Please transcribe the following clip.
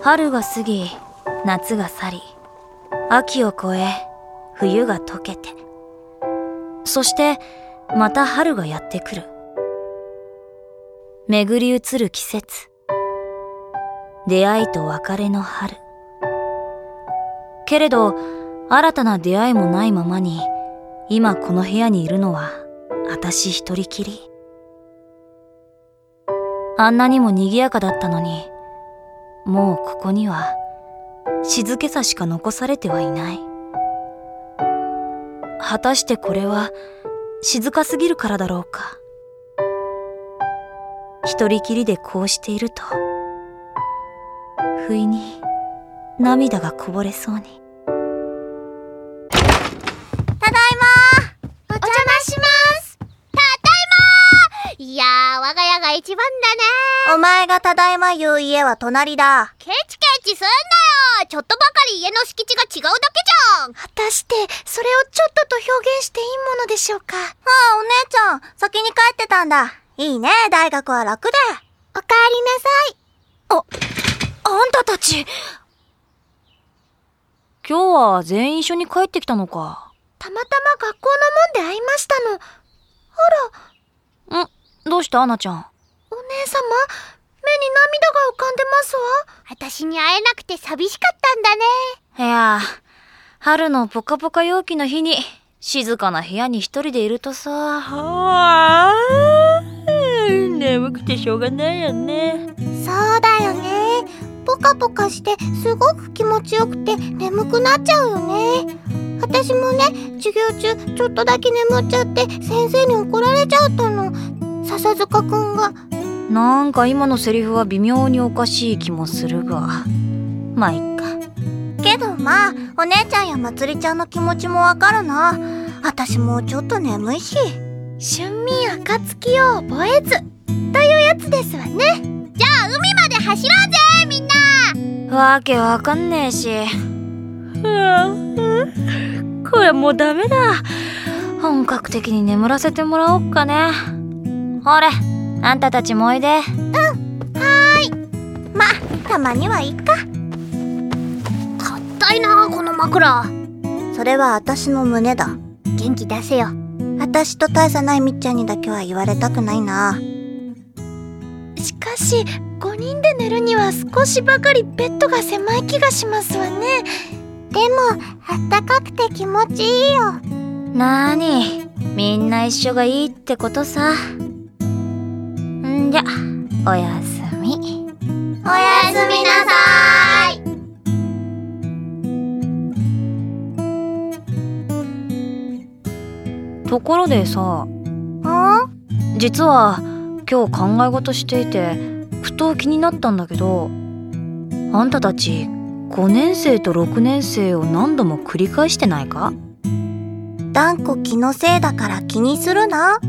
春が過ぎ夏が去り秋を越え冬が溶けて。そしてまた春がやってくる。巡り移る季節。出会いと別れの春。けれど新たな出会いもないままに今この部屋にいるのは私一人きり。あんなにも賑やかだったのにもうここには静けさしか残されてはいない。果たしてこれは静かすぎるからだろうか。一人きりでこうしていると不意に涙がこぼれそうに。ただいまお邪魔します。ただいまいやー我が家が一番だねお前がただいま言う家は隣だ。ケチケチすんなよ。ちょっとばかり家の敷地が違うだけじゃん。果たしてそれをちょっとと表現していいものでしょうか？ああ、お姉ちゃん、先に帰ってたんだ。いいね、大学は楽で。おかえりなさい。あんたたち。今日は全員一緒に帰ってきたのか。たまたま学校の門で会いましたの。あら。ん？どうしたアナちゃん？様目に涙が浮かんでますわ。私に会えなくて寂しかったんだね。いや春のポカポカ陽気の日に静かな部屋に一人でいるとさ。あー眠くてしょうがないよね。そうだよね。ポカポカしてすごく気持ちよくて眠くなっちゃうよね。私もね授業中ちょっとだけ眠っちゃって先生に怒られちゃったの笹塚くんがなんか今のセリフは微妙におかしい気もするが。まあいっか。けどまあ、お姉ちゃんやまつりちゃんの気持ちもわかるな。私もうちょっと眠いし。春眠暁を覚えず。というやつですわね。じゃあ海まで走ろうぜみんな。わけわかんねえし。うん。これもうダメだ。本格的に眠らせてもらおっかね。ほれあんたたちもおいでまあ、たまにはいいか。硬いなこの枕それは私の胸だ。元気出せよ私と大差ないみっちゃんにだけは言われたくないな。しかし5人で寝るには少しばかりベッドが狭い気がしますわねでも、あったかくて気持ちいいよ。なーにみんな一緒がいいってことさんじゃおやすみ。おやすみなさい。ところでさん？実は今日考え事していてふと気になったんだけどあんたたち5年生と6年生を何度も繰り返してないか？断固気のせいだから気にするな。